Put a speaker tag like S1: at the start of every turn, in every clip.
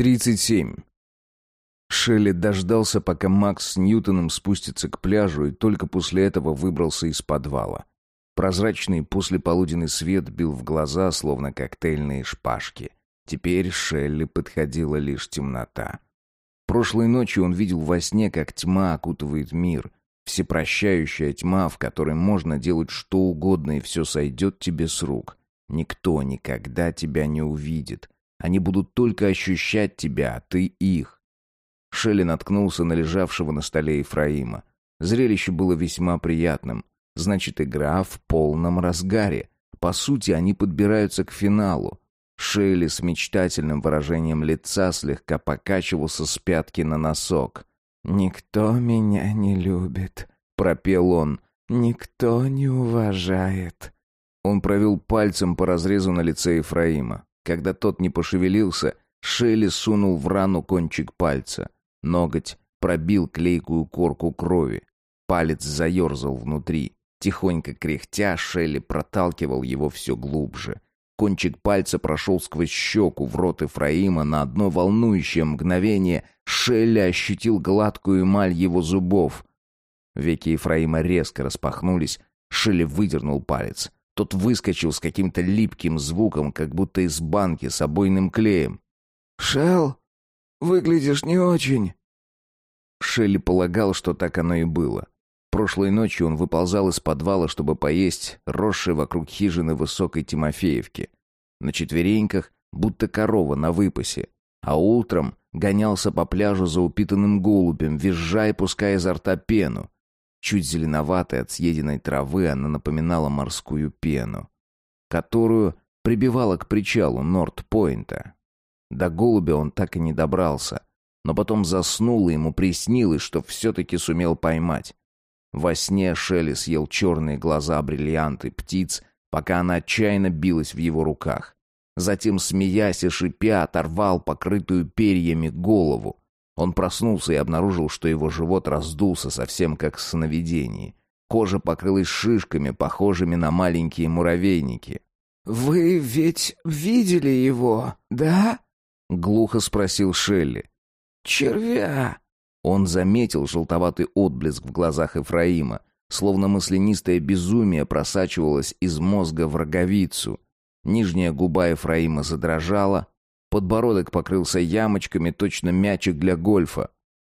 S1: 37. Шелли дождался, пока Макс с Ньютоном спустится к пляжу, и только после этого выбрался из подвала. Прозрачный послеполуденный свет бил в глаза, словно коктейльные шпажки. Теперь Шелли подходила лишь темнота. Прошлой ночью он видел во сне, как тьма окутывает мир. Всепрощающая тьма, в которой можно делать что угодно, и все сойдет тебе с рук. Никто никогда тебя не увидит. Они будут только ощущать тебя, а ты их. Шелли наткнулся на лежавшего на столе Ефраима. Зрелище было весьма приятным. Значит, игра в полном разгаре. По сути, они подбираются к финалу. Шелли с мечтательным выражением лица слегка покачивался с пятки на носок. «Никто меня не любит», — пропел он. «Никто не уважает». Он провел пальцем по разрезу на лице Ефраима. Когда тот не пошевелился, Шелли сунул в рану кончик пальца. Ноготь пробил клейкую корку крови. Палец заерзал внутри. Тихонько кряхтя, Шелли проталкивал его все глубже. Кончик пальца прошел сквозь щеку в рот Ефраима. На одно волнующее мгновение Шелли ощутил гладкую эмаль его зубов. Веки Ефраима резко распахнулись. Шелли выдернул палец. Тот выскочил с каким-то липким звуком, как будто из банки с обойным клеем.
S2: «Шелл, выглядишь не очень».
S1: Шелли полагал, что так оно и было. Прошлой ночью он выползал из подвала, чтобы поесть росшей вокруг хижины высокой Тимофеевки. На четвереньках, будто корова на выпасе. А утром гонялся по пляжу за упитанным голубем, визжая, пуская изо рта пену. Чуть зеленоватой от съеденной травы она напоминала морскую пену, которую прибивала к причалу Норт-Пойнта. До голубя он так и не добрался, но потом заснул, и ему приснилось, что все-таки сумел поймать. Во сне Шелли съел черные глаза бриллианты птиц, пока она отчаянно билась в его руках. Затем, смеясь и шипя, оторвал покрытую перьями голову. Он проснулся и обнаружил, что его живот раздулся совсем как в сновидении. Кожа покрылась шишками, похожими на маленькие муравейники.
S2: «Вы ведь видели его, да?» — глухо спросил Шелли. «Червя!»
S1: Он заметил желтоватый отблеск в глазах Ефраима, словно маслянистое безумие просачивалось из мозга в роговицу. Нижняя губа Ефраима задрожала, Подбородок покрылся ямочками, точно мячик для гольфа.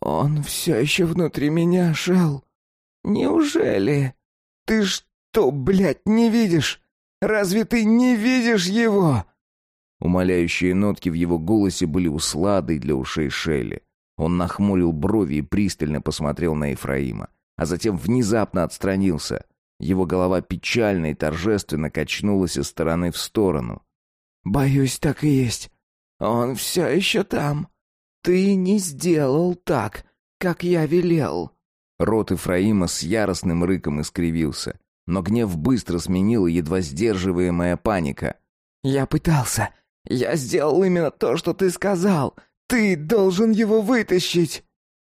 S2: «Он все еще внутри меня, Шел. Неужели? Ты что, блядь, не видишь? Разве ты не видишь его?»
S1: Умоляющие нотки в его голосе были усладой для ушей Шелли. Он нахмурил брови и пристально посмотрел на Ефраима, а затем внезапно отстранился. Его голова печально и торжественно качнулась из стороны в сторону.
S2: «Боюсь, так и есть. Он все еще там. Ты не сделал так, как я велел».
S1: Рот Ифраима с яростным рыком искривился, но гнев быстро сменила едва сдерживаемая паника.
S2: «Я пытался. Я сделал именно то, что ты сказал. Ты должен его вытащить.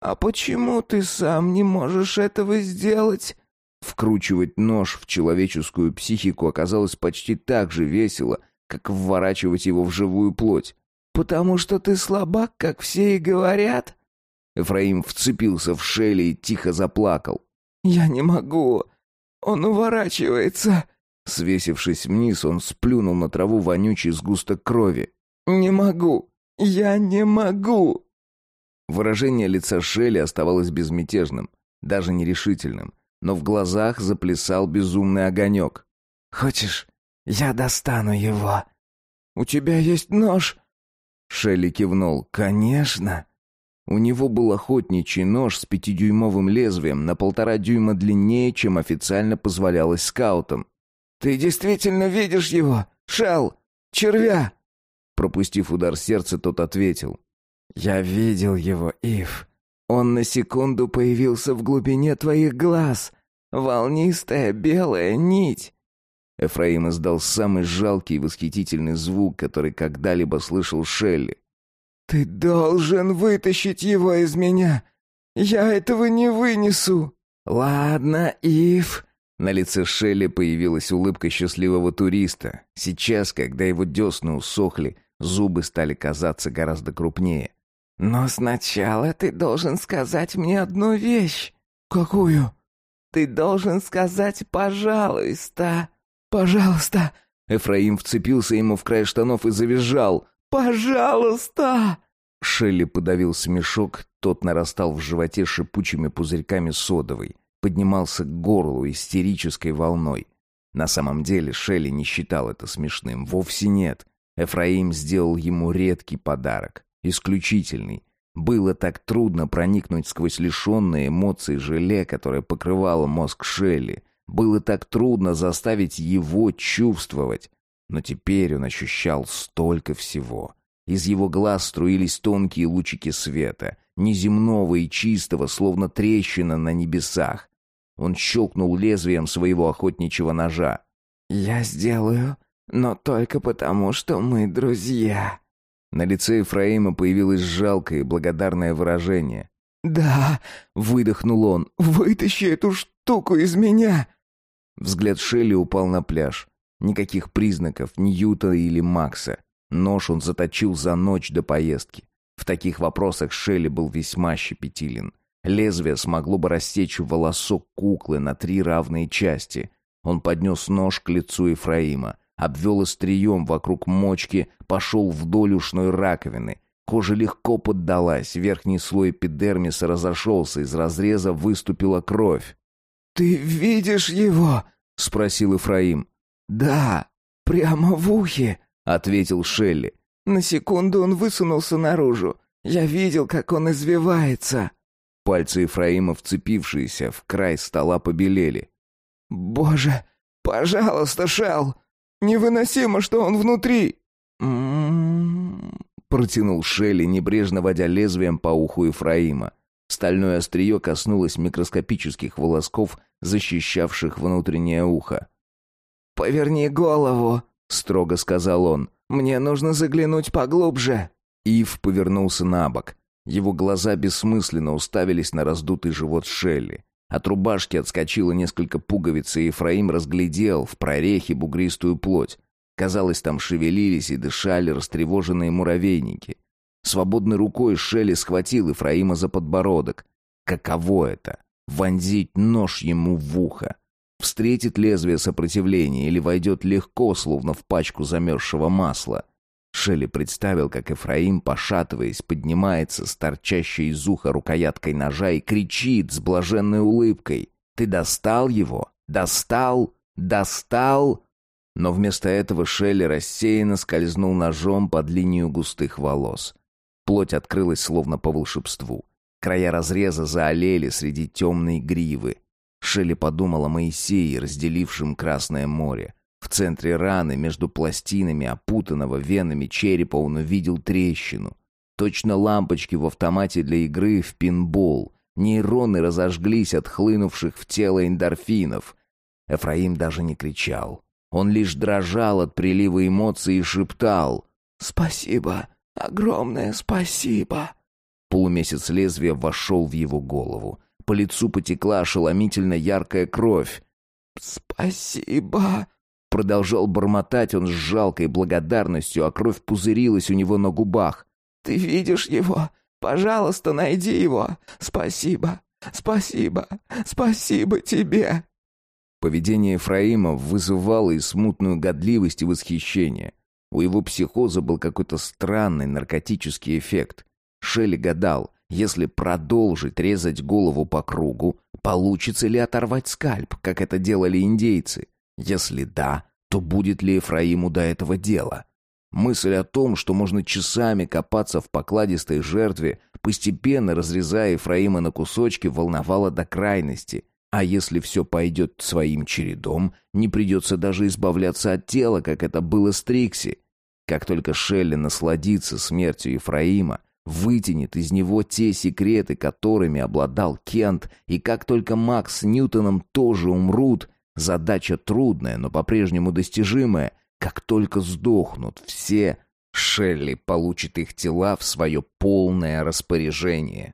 S2: А почему ты сам не можешь этого сделать?»
S1: Вкручивать нож в человеческую психику оказалось почти так же весело, как вворачивать его в живую плоть.
S2: «Потому что ты слабак, как все и говорят?»
S1: Эфраим вцепился в Шелли и тихо заплакал.
S2: «Я не могу. Он уворачивается».
S1: Свесившись вниз, он сплюнул на траву вонючий сгусток крови.
S2: «Не могу. Я не могу».
S1: Выражение лица Шелли оставалось безмятежным, даже нерешительным, но в глазах заплясал безумный огонек.
S2: «Хочешь, я достану его?» «У тебя есть нож?»
S1: Шелли кивнул. «Конечно!» У него был охотничий нож с пятидюймовым лезвием на полтора дюйма длиннее, чем официально позволялось скаутам.
S2: «Ты действительно видишь его? Шел! Червя!»
S1: Пропустив удар сердца, тот ответил.
S2: «Я видел его, Ив. Он на секунду появился в глубине твоих глаз. Волнистая белая нить.
S1: Эфраим издал самый жалкий и восхитительный звук, который когда-либо слышал Шелли.
S2: «Ты должен вытащить его из меня! Я этого не вынесу!» «Ладно, Ив...»
S1: На лице Шелли появилась улыбка счастливого туриста. Сейчас, когда его десны усохли, зубы стали казаться гораздо крупнее.
S2: «Но сначала ты должен сказать мне одну вещь».
S1: «Какую?»
S2: «Ты должен сказать «пожалуйста».
S1: «Пожалуйста». Эфраим вцепился ему в край штанов и завизжал.
S2: «Пожалуйста!»
S1: Шелли подавил смешок, тот нарастал в животе шипучими пузырьками содовой, поднимался к горлу истерической волной. На самом деле Шелли не считал это смешным, вовсе нет. Эфраим сделал ему редкий подарок, исключительный. Было так трудно проникнуть сквозь лишенные эмоций желе, которое покрывало мозг Шелли. Было так трудно заставить его чувствовать. Но теперь он ощущал столько всего. Из его глаз струились тонкие лучики света, неземного и чистого, словно трещина на небесах. Он щелкнул лезвием своего охотничьего ножа.
S2: «Я сделаю, но только потому, что мы друзья».
S1: На лице Ефраима появилось жалкое и благодарное выражение.
S2: «Да», — выдохнул он, — «вытащи эту штуку из меня».
S1: Взгляд Шелли упал на пляж. Никаких признаков Ньюта или Макса. Нож он заточил за ночь до поездки. В таких вопросах Шелли был весьма щепетилен. Лезвие смогло бы рассечь волосок куклы на три равные части. Он поднес нож к лицу Ефраима, обвел острием вокруг мочки, пошел вдоль ушной раковины. Кожа легко поддалась, верхний слой эпидермиса разошелся, из разреза выступила кровь.
S2: «Ты видишь его?» — спросил Ефраим. «Да, прямо в ухе», — ответил Шелли. «На секунду он высунулся наружу. Я видел, как он извивается».
S1: Пальцы Ефраима, вцепившиеся в край стола, побелели.
S2: «Боже, пожалуйста, Шел! Невыносимо, что он внутри!»
S1: Протянул Шелли, небрежно водя лезвием по уху Ефраима. Стальное острие коснулось микроскопических волосков, защищавших внутреннее ухо.
S2: «Поверни голову», — строго сказал он. «Мне нужно заглянуть поглубже».
S1: Ив повернулся на бок. Его глаза бессмысленно уставились на раздутый живот Шелли. От рубашки отскочило несколько пуговиц, и Ефраим разглядел в прорехе бугристую плоть. Казалось, там шевелились и дышали растревоженные муравейники. Свободной рукой Шелли схватил Ефраима за подбородок. Каково это — вонзить нож ему в ухо? Встретит лезвие сопротивления или войдет легко, словно в пачку замерзшего масла? Шелли представил, как Эфраим, пошатываясь, поднимается с торчащей из уха рукояткой ножа и кричит с блаженной улыбкой. «Ты достал его? Достал? Достал?» Но вместо этого Шелли рассеянно скользнул ножом под линию густых волос. Плоть открылась словно по волшебству. Края разреза заолели среди темной гривы. Шелли подумала Моисее, разделившем Красное море. В центре раны, между пластинами, опутанного венами черепа, он увидел трещину. Точно лампочки в автомате для игры в пинбол. Нейроны разожглись от хлынувших в тело эндорфинов. Эфраим даже не кричал. Он лишь дрожал от прилива эмоций и шептал «Спасибо, огромное спасибо». Полумесяц лезвия вошел в его голову. По лицу потекла ошеломительно яркая кровь.
S2: «Спасибо»,
S1: Продолжал бормотать он с жалкой благодарностью, а кровь пузырилась у него на губах.
S2: «Ты видишь его? Пожалуйста, найди его. Спасибо, спасибо, спасибо тебе!»
S1: Поведение Ефраима вызывало и смутную годливость и восхищение. У его психоза был какой-то странный наркотический эффект. Шелли гадал, если продолжить резать голову по кругу, получится ли оторвать скальп, как это делали индейцы. Если да, то будет ли Ефраиму до этого дела? Мысль о том, что можно часами копаться в покладистой жертве, постепенно разрезая Ефраима на кусочки, волновала до крайности. А если все пойдет своим чередом, не придется даже избавляться от тела, как это было с Трикси. Как только Шелли насладится смертью Ефраима, вытянет из него те секреты, которыми обладал Кент, и как только Макс с Ньютоном тоже умрут, Задача трудная, но по-прежнему достижимая. Как только сдохнут все, Шелли получит их тела в свое полное распоряжение.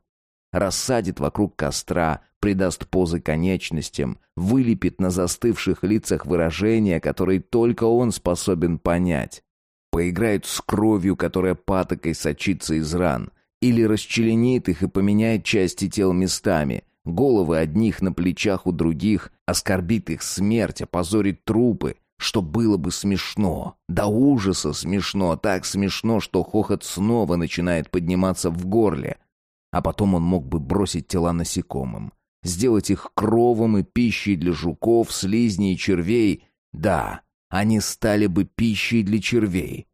S1: Рассадит вокруг костра, придаст позы конечностям, вылепит на застывших лицах выражения, которые только он способен понять. Поиграет с кровью, которая патокой сочится из ран, или расчленит их и поменяет части тел местами, головы одних на плечах у других, оскорбит их смерть, опозорит трупы, что было бы смешно, до ужаса смешно, так смешно, что хохот снова начинает подниматься в горле. А потом он мог бы бросить тела насекомым, сделать их кровом и пищей для жуков, слизней и червей. Да, они стали бы пищей для червей.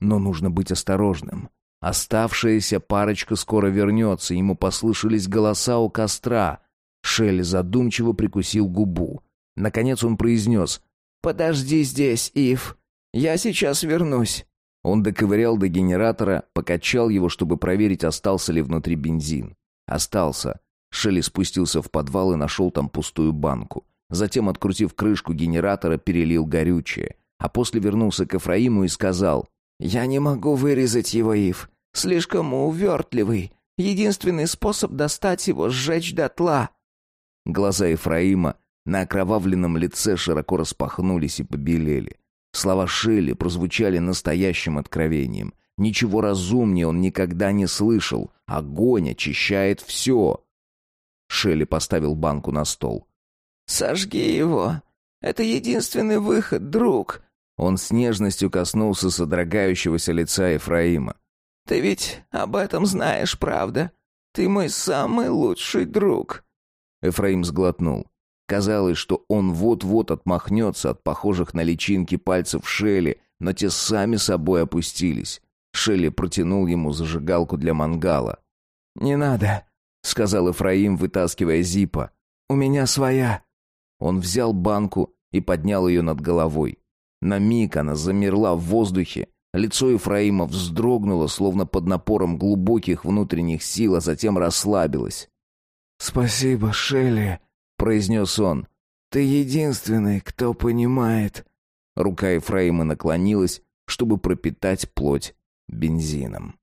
S1: Но нужно быть осторожным. Оставшаяся парочка скоро вернется, ему послышались голоса у костра. Шелли задумчиво прикусил губу. Наконец он произнес
S2: «Подожди здесь, Ив. Я сейчас вернусь».
S1: Он доковырял до генератора, покачал его, чтобы проверить, остался ли внутри бензин. Остался. Шелли спустился в подвал и нашел там пустую банку. Затем, открутив крышку генератора, перелил горючее. А после вернулся к Эфраиму и сказал,
S2: «Я не могу вырезать его, Ив. Слишком увертливый. Единственный способ достать его — сжечь дотла».
S1: Глаза Ефраима на окровавленном лице широко распахнулись и побелели. Слова Шелли прозвучали настоящим откровением. Ничего разумнее он никогда не слышал. Огонь очищает все. Шелли поставил банку на стол.
S2: «Сожги его. Это единственный выход, друг».
S1: Он с нежностью коснулся содрогающегося лица Ефраима.
S2: «Ты ведь об этом знаешь, правда? Ты мой самый лучший друг».
S1: Ефраим сглотнул. Казалось, что он вот-вот отмахнется от похожих на личинки пальцев Шелли, но те сами собой опустились. Шелли протянул ему зажигалку для мангала.
S2: «Не надо», — сказал Эфраим, вытаскивая зипа. «У меня своя».
S1: Он взял банку и поднял ее над головой. На миг она замерла в воздухе. Лицо Ефраима вздрогнуло, словно под напором глубоких внутренних сил, а затем расслабилось.
S2: «Спасибо, Шелли», — произнес он. «Ты единственный, кто понимает».
S1: Рука Ефраима наклонилась, чтобы пропитать плоть бензином.